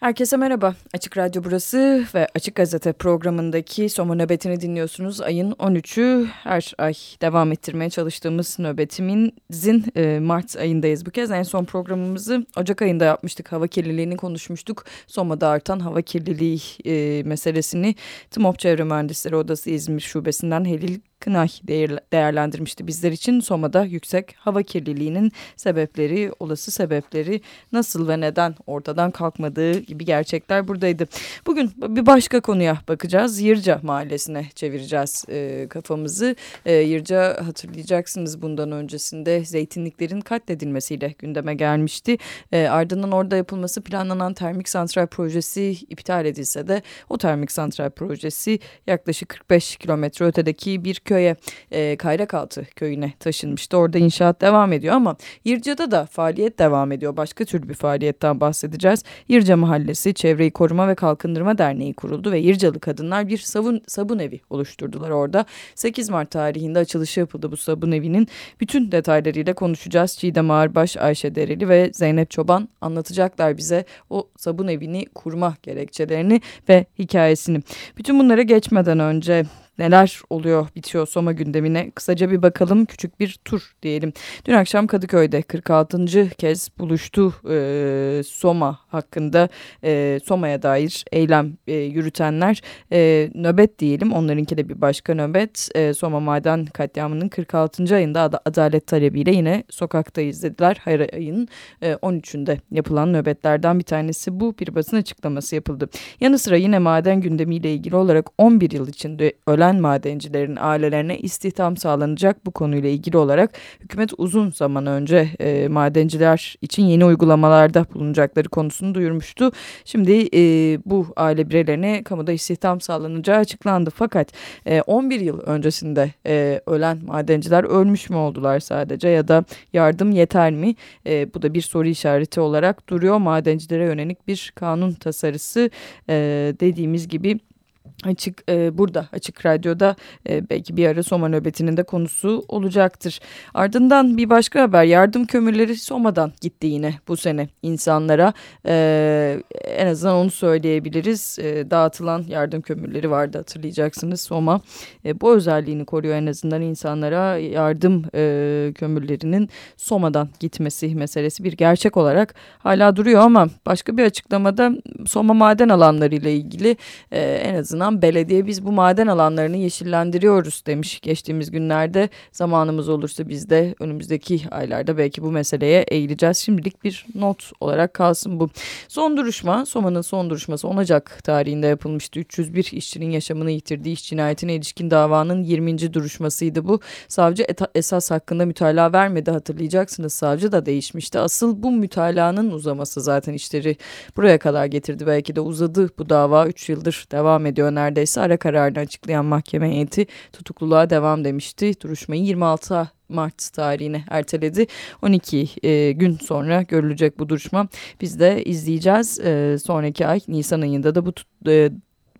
Herkese merhaba. Açık Radyo burası ve Açık Gazete programındaki Soma nöbetini dinliyorsunuz. Ayın 13'ü her ay devam ettirmeye çalıştığımız nöbetimizin e, Mart ayındayız bu kez. En son programımızı Ocak ayında yapmıştık. Hava kirliliğini konuşmuştuk. Soma'da artan hava kirliliği e, meselesini TMOP Çevre Mühendisleri Odası İzmir Şubesi'nden Helil Kınay değerlendirmişti bizler için. Soma'da yüksek hava kirliliğinin sebepleri, olası sebepleri nasıl ve neden ortadan kalkmadığı gibi gerçekler buradaydı. Bugün bir başka konuya bakacağız. Yırca mahallesine çevireceğiz e, kafamızı. E, Yırca hatırlayacaksınız bundan öncesinde zeytinliklerin katledilmesiyle gündeme gelmişti. E, ardından orada yapılması planlanan termik santral projesi iptal edilse de o termik santral projesi yaklaşık 45 kilometre ötedeki bir köye e, Kayrakaltı köyüne taşınmıştı. Orada inşaat devam ediyor ama Yırca'da da faaliyet devam ediyor. Başka tür bir faaliyetten bahsedeceğiz. Yırca Mahallesi Çevreyi Koruma ve Kalkındırma Derneği kuruldu ve Yırcalı kadınlar bir sabun, sabun evi oluşturdular orada. 8 Mart tarihinde açılışı yapıldı bu sabun evinin. Bütün detaylarıyla konuşacağız. Çiğdem Ağırbaş, Ayşe Dereli ve Zeynep Çoban anlatacaklar bize o sabun evini kurma gerekçelerini ve hikayesini. Bütün bunlara geçmeden önce neler oluyor bitiyor Soma gündemine kısaca bir bakalım küçük bir tur diyelim. Dün akşam Kadıköy'de 46. kez buluştu e, Soma hakkında e, Soma'ya dair eylem e, yürütenler e, nöbet diyelim onlarınki de bir başka nöbet e, Soma maden katliamının 46. ayında ad adalet talebiyle yine sokaktayız dediler. Hayır ayının e, 13'ünde yapılan nöbetlerden bir tanesi bu bir basın açıklaması yapıldı. Yanı sıra yine maden gündemiyle ilgili olarak 11 yıl içinde ölen madencilerin ailelerine istihdam sağlanacak bu konuyla ilgili olarak hükümet uzun zaman önce e, madenciler için yeni uygulamalarda bulunacakları konusunu duyurmuştu. Şimdi e, bu aile bireylerine kamuda istihdam sağlanacağı açıklandı. Fakat e, 11 yıl öncesinde e, ölen madenciler ölmüş mü oldular sadece ya da yardım yeter mi? E, bu da bir soru işareti olarak duruyor. Madencilere yönelik bir kanun tasarısı e, dediğimiz gibi Açık e, burada Açık Radyo'da e, belki bir ara Soma nöbetinin de konusu olacaktır. Ardından bir başka haber yardım kömürleri Soma'dan gitti yine bu sene insanlara. E, en azından onu söyleyebiliriz. E, dağıtılan yardım kömürleri vardı hatırlayacaksınız Soma. E, bu özelliğini koruyor en azından insanlara yardım e, kömürlerinin Soma'dan gitmesi meselesi bir gerçek olarak hala duruyor ama başka bir açıklamada Soma maden alanları ile ilgili e, en azından azından belediye biz bu maden alanlarını yeşillendiriyoruz demiş geçtiğimiz günlerde. Zamanımız olursa biz de önümüzdeki aylarda belki bu meseleye eğileceğiz. Şimdilik bir not olarak kalsın bu. Son duruşma, Soma'nın son duruşması 10 Ocak tarihinde yapılmıştı. 301 işçinin yaşamını yitirdiği iş cinayetine ilişkin davanın 20. duruşmasıydı bu. Savcı esas hakkında mütalaa vermedi hatırlayacaksınız. Savcı da değişmişti. Asıl bu mütalaanın uzaması zaten işleri buraya kadar getirdi. Belki de uzadı bu dava 3 yıldır devam ediyor neredeyse ara kararını açıklayan mahkeme heyeti tutukluluğa devam demişti. Duruşmayı 26 Mart tarihine erteledi. 12 e, gün sonra görülecek bu duruşma. Biz de izleyeceğiz. E, sonraki ay Nisan ayında da bu e,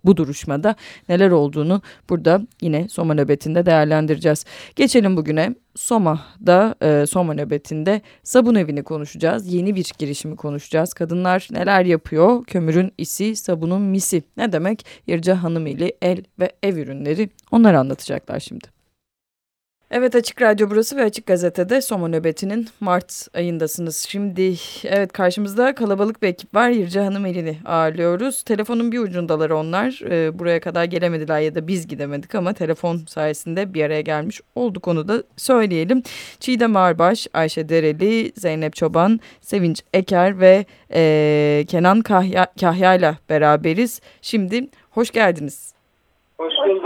bu duruşmada neler olduğunu burada yine Soma nöbetinde değerlendireceğiz. Geçelim bugüne. Soma'da, e, Soma nöbetinde sabun evini konuşacağız. Yeni bir girişimi konuşacağız. Kadınlar neler yapıyor? Kömürün isi, sabunun misi. Ne demek? Yırca hanım eli, el ve ev ürünleri. Onları anlatacaklar şimdi. Evet Açık Radyo burası ve Açık Gazete'de Soma nöbetinin Mart ayındasınız. Şimdi evet karşımızda kalabalık bir ekip var. Yirce Hanım elini ağırlıyoruz. Telefonun bir ucundalar onlar. Ee, buraya kadar gelemediler ya da biz gidemedik ama telefon sayesinde bir araya gelmiş olduk onu da söyleyelim. Çiğdem Arbaş, Ayşe Dereli, Zeynep Çoban, Sevinç Eker ve e, Kenan Kahya, Kahya ile beraberiz. Şimdi hoş geldiniz. Hoş bulduk.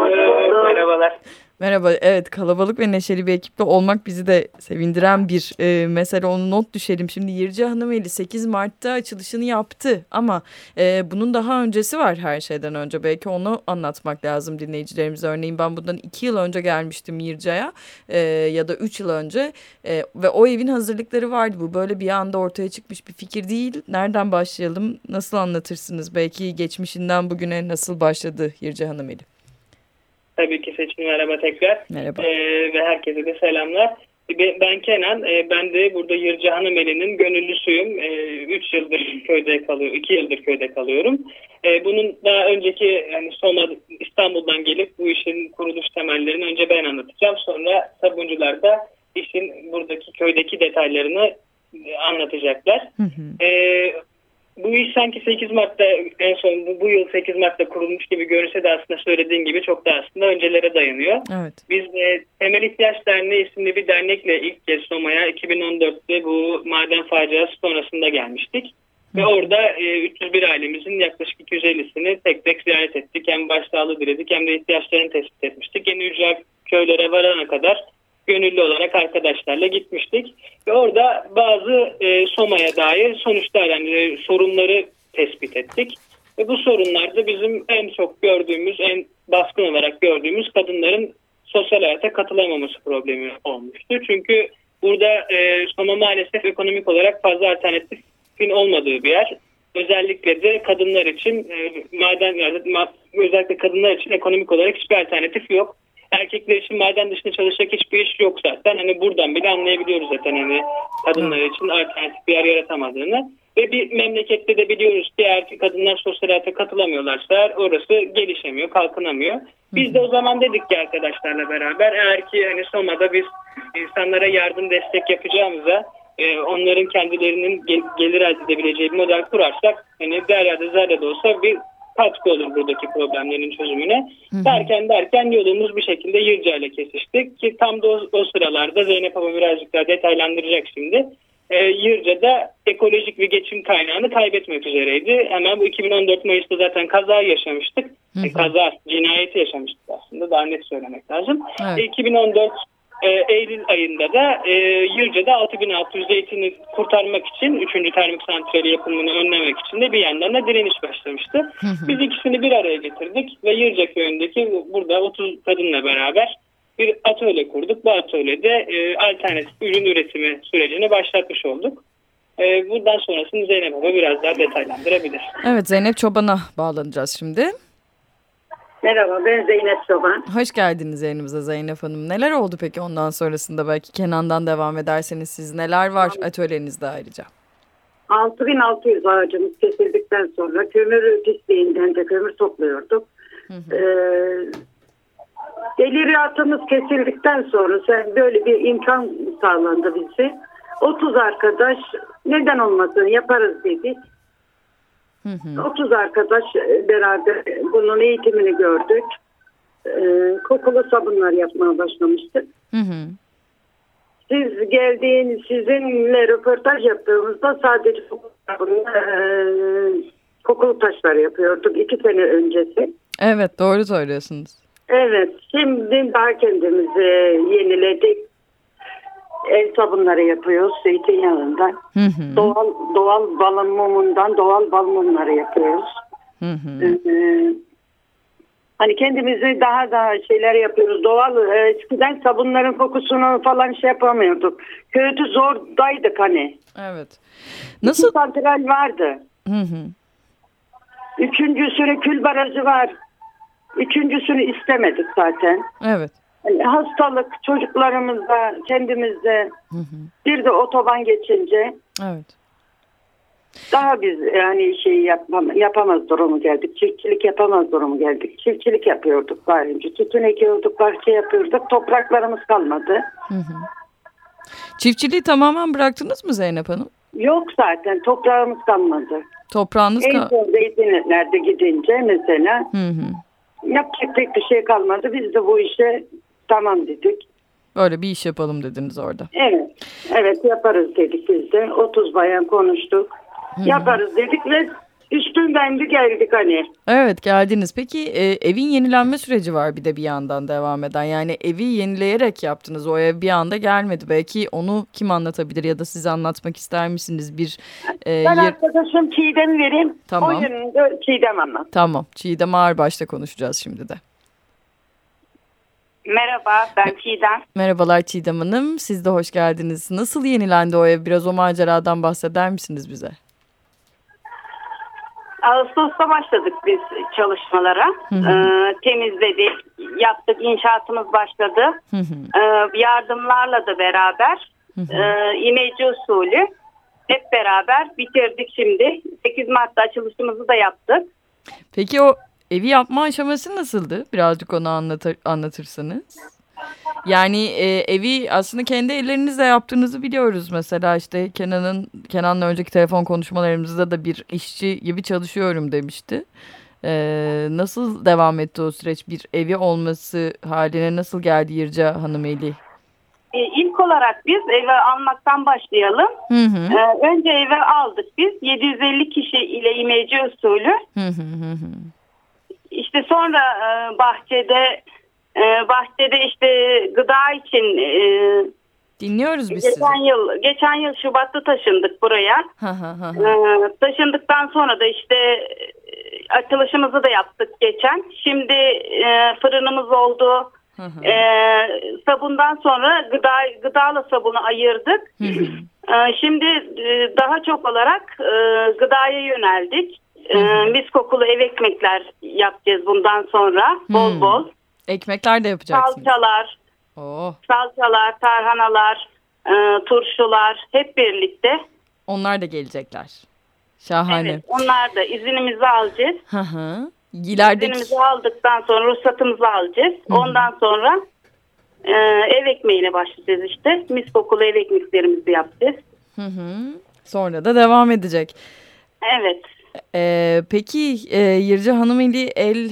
Merhabalar. Merhaba, evet kalabalık ve neşeli bir ekiple olmak bizi de sevindiren bir e, mesele. Onu not düşelim. Şimdi Yirce Hanımeli 8 Mart'ta açılışını yaptı ama e, bunun daha öncesi var her şeyden önce. Belki onu anlatmak lazım dinleyicilerimize. Örneğin ben bundan 2 yıl önce gelmiştim Yirce'ye e, ya da 3 yıl önce e, ve o evin hazırlıkları vardı. Bu böyle bir anda ortaya çıkmış bir fikir değil. Nereden başlayalım? Nasıl anlatırsınız? Belki geçmişinden bugüne nasıl başladı Yirce Hanımeli? Tabii ki seçim merhaba tekrar. Merhaba. Ee, ve herkese de selamlar. Ben Kenan, e, ben de burada Yırca Hanımeli'nin gönüllüsüyüm. 3 e, yıldır köyde kalıyorum, 2 yıldır köyde kalıyorum. E, bunun daha önceki yani Soma İstanbul'dan gelip bu işin kuruluş temellerini önce ben anlatacağım. Sonra sabuncular da işin buradaki köydeki detaylarını anlatacaklar. Hı hı. Bu iş sanki 8 Mart'ta en son bu, bu yıl 8 Mart'ta kurulmuş gibi görünse de aslında söylediğin gibi çok da aslında öncelere dayanıyor. Evet. Biz e, Temel İhtiyaç Derneği isimli bir dernekle ilk kez Soma'ya 2014'te bu maden faciası sonrasında gelmiştik. Hı. Ve orada e, 301 ailemizin yaklaşık 250'sini tek tek ziyaret ettik. Hem başsağlığı diledik hem de ihtiyaçlarını tespit etmiştik. Yeni ücra köylere varana kadar gönüllü olarak arkadaşlarla gitmiştik. Ve orada bazı e, Soma'ya dair sonuçlar yani e, sorunları tespit ettik. Ve bu sorunlarda bizim en çok gördüğümüz, en baskın olarak gördüğümüz kadınların sosyal hayata katılamaması problemi olmuştu. Çünkü burada e, Soma maalesef ekonomik olarak fazla alternatifin olmadığı bir yer. Özellikle de kadınlar için e, maden özellikle kadınlar için ekonomik olarak hiçbir alternatif yok erkekler için maden dışında çalışacak hiçbir iş yok zaten. Hani buradan bile anlayabiliyoruz zaten hani kadınlar için alternatif bir yer yaratamadığını. Ve bir memlekette de biliyoruz ki erkek kadınlar sosyal hayata katılamıyorlarsa orası gelişemiyor, kalkınamıyor. Biz de o zaman dedik ki arkadaşlarla beraber eğer ki hani Soma'da biz insanlara yardım destek yapacağımıza e, onların kendilerinin gelir elde edebileceği bir model kurarsak hani değerlerde zerre olsa bir katkı olur buradaki problemlerin çözümüne. Hı hı. Derken derken yolumuz bir şekilde Yırca ile kesiştik ki tam da o, o sıralarda Zeynep Hanım birazcık daha detaylandıracak şimdi. E, Yırca'da ekolojik bir geçim kaynağını kaybetmek üzereydi. Hemen bu 2014 Mayıs'ta zaten kaza yaşamıştık. Hı hı. E, kaza, cinayeti yaşamıştık aslında daha net söylemek lazım. Evet. E, 2014 e, Eylül ayında da e, Yırca'da 6600 zeytini kurtarmak için 3. termik santrali yapımını önlemek için de bir yandan da direniş başlamıştı. Biz ikisini bir araya getirdik ve Yırca köyündeki burada 30 kadınla beraber bir atölye kurduk. Bu atölyede e, alternatif ürün üretimi sürecini başlatmış olduk. E, buradan sonrasını Zeynep Baba biraz daha detaylandırabilir. Evet Zeynep Çoban'a bağlanacağız şimdi. Merhaba ben Zeynep Çoban. Hoş geldiniz yayınımıza Zeynep Hanım. Neler oldu peki ondan sonrasında belki Kenan'dan devam ederseniz siz neler var atölyenizde ayrıca? 6600 ağacımız kesildikten sonra kömür pisliğinden de kömür topluyorduk. Hı hı. Ee, deliriyatımız kesildikten sonra sen böyle bir imkan sağlandı bize. 30 arkadaş neden olmasın yaparız dedik. Hı hı. 30 arkadaş e, beraber bunun eğitimini gördük. Ee, kokulu sabunlar yapmaya başlamıştık. Hı hı. Siz geldiğiniz sizinle röportaj yaptığımızda sadece e, kokulu taşlar yapıyorduk iki sene öncesi. Evet doğru söylüyorsunuz. Evet şimdi daha kendimizi yeniledik el sabunları yapıyoruz zeytinyağından. Hı hı. Doğal doğal balın mumundan doğal bal mumları yapıyoruz. Hı hı. Ee, hani kendimizi daha daha şeyler yapıyoruz. Doğal e, eskiden sabunların kokusunu falan şey yapamıyorduk. Köyde zordaydık hani. Evet. Nasıl? İki santral vardı. Hı hı. Üçüncüsünü kül barajı var. Üçüncüsünü istemedik zaten. Evet. Hastalık çocuklarımızda, kendimizde hı hı. bir de otoban geçince evet. daha biz yani şey yapmam, yapamaz durumu geldik. Çiftçilik yapamaz durumu geldik. Çiftçilik yapıyorduk daha önce. Tütün ekiyorduk, bahçe yapıyorduk. Topraklarımız kalmadı. Hı hı. Çiftçiliği tamamen bıraktınız mı Zeynep Hanım? Yok zaten toprağımız kalmadı. Toprağınız En son zeytinlerde gidince mesela hı hı. yapacak pek bir şey kalmadı. Biz de bu işe Tamam dedik. Böyle bir iş yapalım dediniz orada. Evet. Evet yaparız dedik biz de. 30 bayan konuştuk. Hı-hı. Yaparız dedik ve üstünden bir geldik hani. Evet geldiniz. Peki e, evin yenilenme süreci var bir de bir yandan devam eden. Yani evi yenileyerek yaptınız. O ev bir anda gelmedi. Belki onu kim anlatabilir ya da siz anlatmak ister misiniz? Bir e, Ben yer... arkadaşım Çiğdem vereyim. Tamam. O yönünde Çiğdem anlat. Tamam. Çiğdem Ağırbaş'ta konuşacağız şimdi de. Merhaba ben Çiğdem. Merhabalar Çiğdem Hanım. Siz de hoş geldiniz. Nasıl yenilendi o ev? Biraz o maceradan bahseder misiniz bize? Ağustos'ta başladık biz çalışmalara. Hı hı. Ee, temizledik, yaptık, inşaatımız başladı. Hı hı. Ee, yardımlarla da beraber Hı hı. e, imece usulü hep beraber bitirdik şimdi. 8 Mart'ta açılışımızı da yaptık. Peki o evi yapma aşaması nasıldı? Birazcık onu anlatır, anlatırsanız. Yani e, evi aslında kendi ellerinizle yaptığınızı biliyoruz. Mesela işte Kenan'ın Kenan'la önceki telefon konuşmalarımızda da bir işçi gibi çalışıyorum demişti. E, nasıl devam etti o süreç? Bir evi olması haline nasıl geldi Yirca Hanımeli? Ee, ilk olarak biz eve almaktan başlayalım. Hı hı. Ee, önce eve aldık biz 750 kişi ile imece usulü. Hı hı hı hı. İşte sonra e, bahçede e, bahçede işte gıda için e, Dinliyoruz biz sizi. geçen yıl geçen yıl Şubat'ta taşındık buraya. Taşındıktan sonra da işte açılışımızı da yaptık geçen. Şimdi e, fırınımız oldu. Hı hı. E, sabundan sonra gıda gıdalı sabunu ayırdık. Hı. E, şimdi e, daha çok olarak e, gıdaya yöneldik. E, hı. mis kokulu ev ekmekler yapacağız bundan sonra bol Hmm. bol. Ekmekler de yapacaksınız. Salçalar, Oh, salçalar, tarhanalar, e, turşular hep birlikte. onlar da gelecekler. Şahane. Evet, onlar da izinimizi alacağız. Hı hı. İlerideki İzinimizi aldıktan sonra ruhsatımızı alacağız. Hı hı. Ondan sonra e, ev ekmeğine başlayacağız işte. Mis kokulu ev ekmeklerimizi yapacağız. Hı hı. Sonra da devam edecek. Evet. Ee, peki e, Yırcı Hanımeli el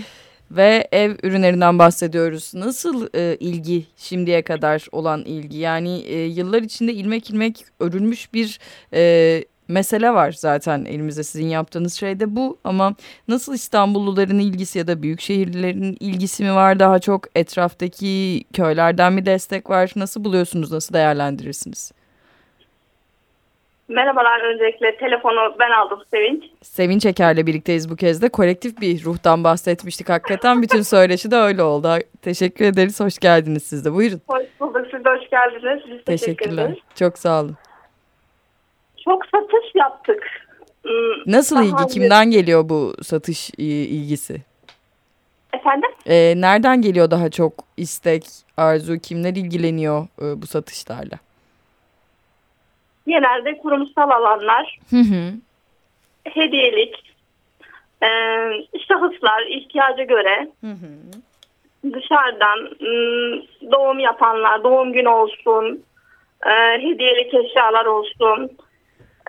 ve ev ürünlerinden bahsediyoruz. Nasıl e, ilgi şimdiye kadar olan ilgi? Yani e, yıllar içinde ilmek ilmek örülmüş bir e, mesele var zaten elimizde sizin yaptığınız şey de bu. Ama nasıl İstanbulluların ilgisi ya da büyük şehirlilerin ilgisi mi var daha çok? Etraftaki köylerden mi destek var? Nasıl buluyorsunuz? Nasıl değerlendirirsiniz? Merhabalar öncelikle telefonu ben aldım Sevinç. Sevinç Eker'le birlikteyiz bu kez de. Kolektif bir ruhtan bahsetmiştik hakikaten. Bütün söyleşi de öyle oldu. Teşekkür ederiz. Hoş geldiniz siz de. Buyurun. Hoş bulduk. Siz de hoş geldiniz. Biz teşekkür Teşekkürler. ederiz. Çok sağ olun. Çok satış yaptık. Hmm, Nasıl daha ilgi? önce- Kimden geliyor bu satış ilgisi? Efendim? Ee, nereden geliyor daha çok istek, arzu? Kimler ilgileniyor e, bu satışlarla? Genelde kurumsal alanlar, Hı hı. hediyelik, e, şahıslar ihtiyaca göre Hı hı. dışarıdan hmm, doğum yapanlar, doğum günü olsun, e, hediyelik eşyalar olsun.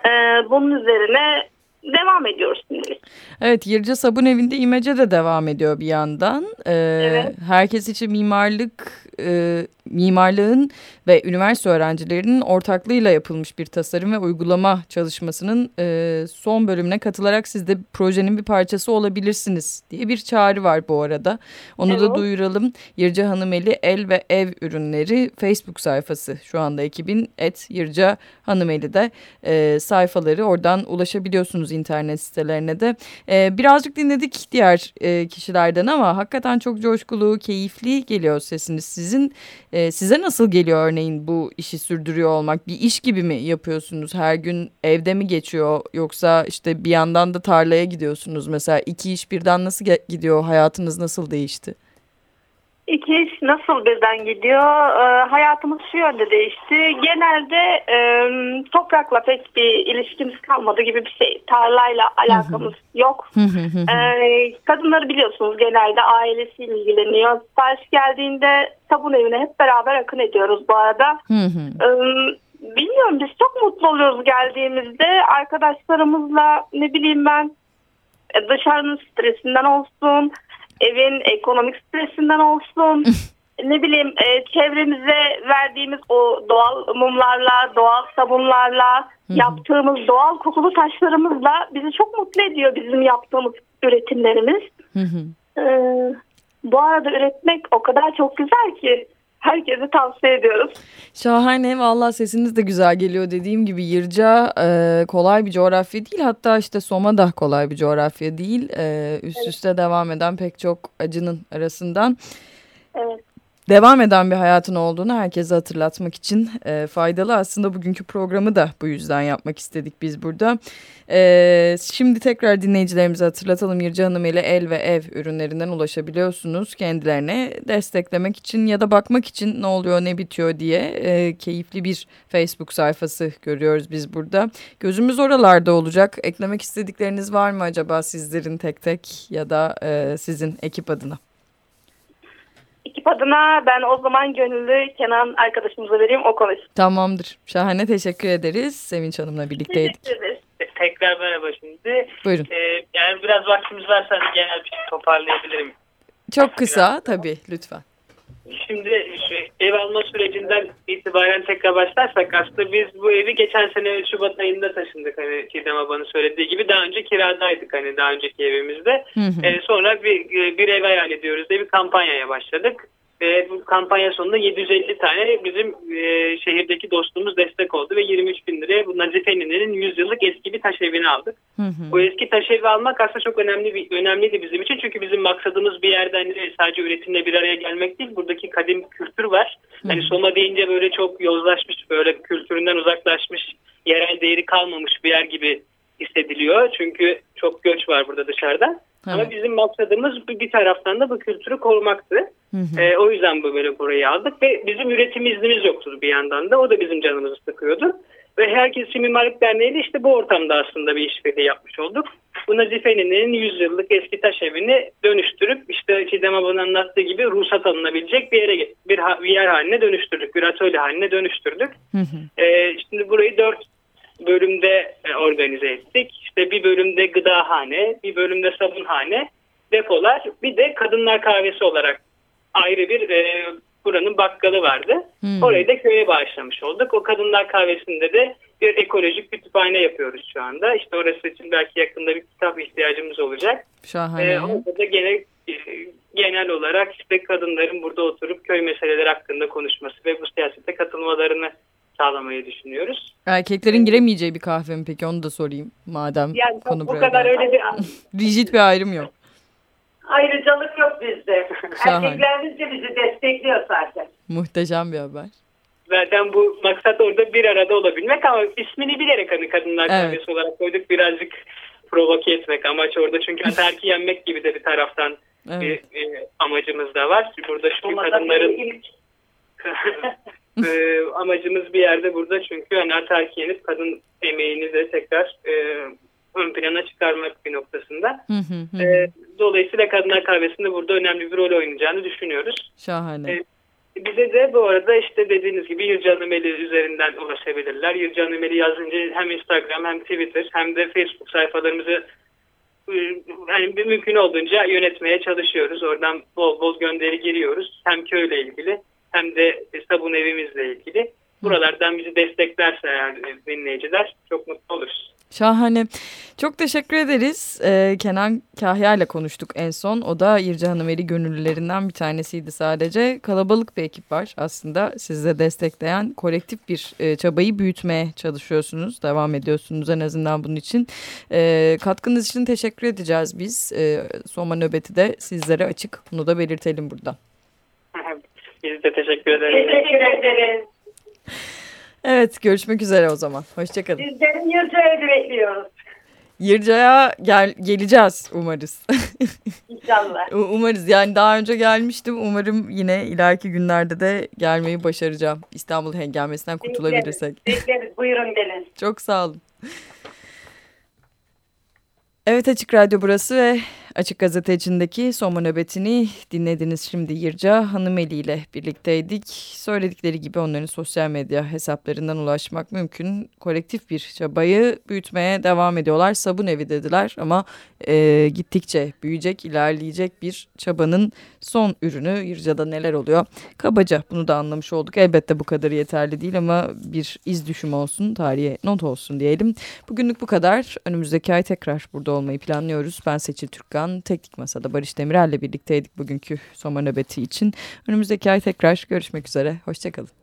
E, bunun üzerine devam ediyoruz şimdi. Evet, Yırca Sabun Evi'nde imece de devam ediyor bir yandan. Ee, Evet. Herkes için mimarlık, e, mimarlığın ve üniversite öğrencilerinin ortaklığıyla yapılmış bir tasarım ve uygulama çalışmasının e, son bölümüne katılarak siz de projenin bir parçası olabilirsiniz diye bir çağrı var bu arada. Onu da Evet. duyuralım. Yırca Hanımeli El ve Ev Ürünleri Facebook sayfası şu anda ekibin et Yırca Hanımeli'de e, sayfaları oradan ulaşabiliyorsunuz internet sitelerine de. E, birazcık dinledik diğer e, kişilerden ama hakikaten çok coşkulu, keyifli geliyor sesiniz sizin. E, size nasıl geliyor örneğin bu işi sürdürüyor olmak? Bir iş gibi mi yapıyorsunuz? Her gün evde mi geçiyor? Yoksa işte bir yandan da tarlaya gidiyorsunuz mesela. iki iş birden nasıl gidiyor? Hayatınız nasıl değişti? İki iş nasıl birden gidiyor? Ee, hayatımız şu yönde değişti. Genelde e, toprakla pek bir ilişkimiz kalmadı gibi bir şey. Tarlayla alakamız yok. Ee, kadınları biliyorsunuz genelde ailesiyle ilgileniyor. Sipariş geldiğinde sabun evine hep beraber akın ediyoruz bu arada. Ee, bilmiyorum biz çok mutlu oluyoruz geldiğimizde. Arkadaşlarımızla ne bileyim ben e, dışarının stresinden olsun, evin ekonomik stresinden olsun. ne bileyim e, çevremize verdiğimiz o doğal mumlarla, doğal sabunlarla, yaptığımız doğal kokulu taşlarımızla bizi çok mutlu ediyor bizim yaptığımız üretimlerimiz. Ee, bu arada üretmek o kadar çok güzel ki herkese tavsiye ediyoruz. Şahane valla sesiniz de güzel geliyor dediğim gibi Yırca e, kolay bir coğrafya değil hatta işte Soma da kolay bir coğrafya değil E, üst üste devam eden pek çok acının arasından. Evet. Devam eden bir hayatın olduğunu herkese hatırlatmak için e, faydalı. Aslında bugünkü programı da bu yüzden yapmak istedik biz burada. E, şimdi tekrar dinleyicilerimize hatırlatalım. Yirce Hanım ile el ve ev ürünlerinden ulaşabiliyorsunuz. Kendilerine desteklemek için ya da bakmak için ne oluyor ne bitiyor diye e, keyifli bir Facebook sayfası görüyoruz biz burada. Gözümüz oralarda olacak. Eklemek istedikleriniz var mı acaba sizlerin tek tek ya da e, sizin ekip adına? Ekip adına ben o zaman gönüllü Kenan arkadaşımıza vereyim o konuşsun. Tamamdır. Şahane teşekkür ederiz. Sevinç Hanım'la birlikteydik. Teşekkür ederiz. Tekrar merhaba şimdi. Buyurun. Ee, yani biraz vaktimiz varsa genel bir şey toparlayabilirim. Çok kısa tabii lütfen. Şimdi şu ev alma sürecinden itibaren tekrar başlarsak aslında biz bu evi geçen sene Şubat ayında taşındık. Hani Çiğdem Aba'nın söylediği gibi daha önce kiradaydık hani daha önceki evimizde. Hı hı. Ee, sonra bir, bir ev hayal ediyoruz diye bir kampanyaya başladık. Ve bu kampanya sonunda 750 tane bizim e, şehirdeki dostumuz destek oldu ve 23 bin liraya bu Nazife'nin 100 yıllık eski bir taş evini aldık. Hı hı. Bu eski taş evi almak aslında çok önemli bir önemliydi bizim için. Çünkü bizim maksadımız bir yerde hani sadece üretimle bir araya gelmek değil. Buradaki kadim kültür var. Hani Soma deyince böyle çok yozlaşmış, böyle kültüründen uzaklaşmış, yerel değeri kalmamış bir yer gibi hissediliyor. Çünkü çok göç var burada dışarıdan. Ama Evet. bizim maksadımız bir taraftan da bu kültürü korumaktı. Hı hı. Ee, o yüzden bu böyle burayı aldık ve bizim üretim iznimiz yoktu bir yandan da. O da bizim canımızı sıkıyordu. Ve Herkes için Mimarlık Derneği ile işte bu ortamda aslında bir işbirliği yapmış olduk. Bu Nazife'nin 100 yıllık eski taş evini dönüştürüp işte Çiğdem Aba'nın anlattığı gibi ruhsat alınabilecek bir yere bir, bir yer haline dönüştürdük. Bir atölye haline dönüştürdük. Hı hı. Ee, şimdi burayı dört bölümde e, organize ettik. İşte bir bölümde gıdahane, bir bölümde sabunhane, depolar, bir de kadınlar kahvesi olarak ayrı bir e, buranın bakkalı vardı. Hmm. Orayı da köye bağışlamış olduk. O kadınlar kahvesinde de bir ekolojik kütüphane yapıyoruz şu anda. İşte orası için belki yakında bir kitap ihtiyacımız olacak. Şahane. Ee, orada da gene, e, genel olarak işte kadınların burada oturup köy meseleleri hakkında konuşması ve bu siyasete katılmalarını sağlamayı düşünüyoruz. Erkeklerin giremeyeceği bir kahve mi peki onu da sorayım madem Yani konu bu buraya kadar geldi. öyle bir Rigid bir ayrım yok. ayrıcalık yok bizde. Şahane. Erkeklerimiz de bizi destekliyor zaten. Muhteşem bir haber. Zaten bu maksat orada bir arada olabilmek ama ismini bilerek hani kadınlar Evet. kahvesi olarak koyduk birazcık provoke etmek amaç orada. Çünkü ataerki yenmek gibi de bir taraftan Evet. bir e, amacımız da var. Burada Bu masada kadınların e, amacımız bir yerde burada çünkü hani ataerki yenip kadın emeğini de tekrar e, ön plana çıkarmak bir noktasında. Hı hı hı. E, dolayısıyla Kadınlar Kahvesi'nde burada önemli bir rol oynayacağını düşünüyoruz. Şahane. e, Bize de bu arada işte dediğiniz gibi Yırcan Emeli üzerinden ulaşabilirler. Yırcan Emeli yazınca hem Instagram hem Twitter hem de Facebook sayfalarımızı e, yani mümkün olduğunca yönetmeye çalışıyoruz. Oradan bol bol gönderi giriyoruz. Hem köyle ilgili hem de sabun evimizle ilgili. Buralardan bizi desteklerse eğer dinleyiciler çok mutlu oluruz. Şahane. Çok teşekkür ederiz. Ee, Kenan Kahya ile konuştuk en son. O da Yirce Hanımeli gönüllülerinden bir tanesiydi sadece. Kalabalık bir ekip var aslında. Sizi de destekleyen kolektif bir e, çabayı büyütmeye çalışıyorsunuz. Devam ediyorsunuz en azından bunun için. E, katkınız için teşekkür edeceğiz biz. E, Soma nöbeti de sizlere açık. Bunu da belirtelim buradan. Biz de teşekkür ederiz. teşekkür ederiz. Evet görüşmek üzere o zaman. Hoşçakalın. Bizlerin Yırca'yı bekliyoruz. Yırca'ya gel geleceğiz umarız. İnşallah. Umarız yani daha önce gelmiştim. Umarım yine ileriki günlerde de gelmeyi başaracağım. İstanbul hengamesinden kurtulabilirsek. Bekleriz. Buyurun gelin. Çok sağ olun. Evet Açık Radyo burası ve Açık Gazete içindeki Soma nöbetini dinlediniz şimdi Yırca Hanımeli ile birlikteydik. Söyledikleri gibi onların sosyal medya hesaplarından ulaşmak mümkün. Kolektif bir çabayı büyütmeye devam ediyorlar. Sabun evi dediler ama e, gittikçe büyüyecek, ilerleyecek bir çabanın son ürünü Yırca'da neler oluyor? Kabaca bunu da anlamış olduk. Elbette bu kadar yeterli değil ama bir iz düşüm olsun, tarihe not olsun diyelim. Bugünlük bu kadar. Önümüzdeki ay tekrar burada olmayı planlıyoruz. Ben Seçil Türkkan, Teknik Masa'da Barış Demirel'le birlikteydik bugünkü Soma nöbeti için. Önümüzdeki ay tekrar görüşmek üzere. Hoşçakalın.